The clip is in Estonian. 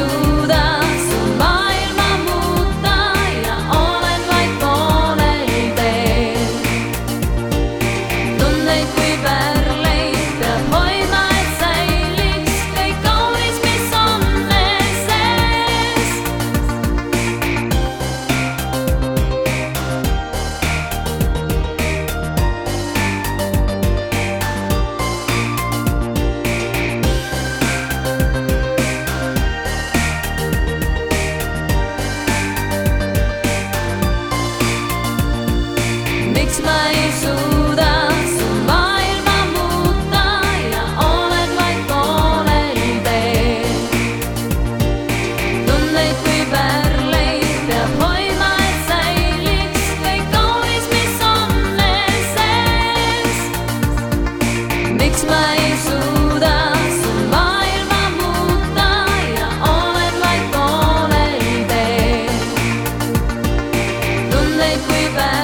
azul. miks ma ei suuda su maailma muuta ja olen vaid pooleli teel. tundeid kui pärleid peab hoidma, et säiliks kõik kaunis, mis on veel sees. miks ma ei suuda su maailma muuta ja olen vaid pooleli teel. tundeid kui pärleid.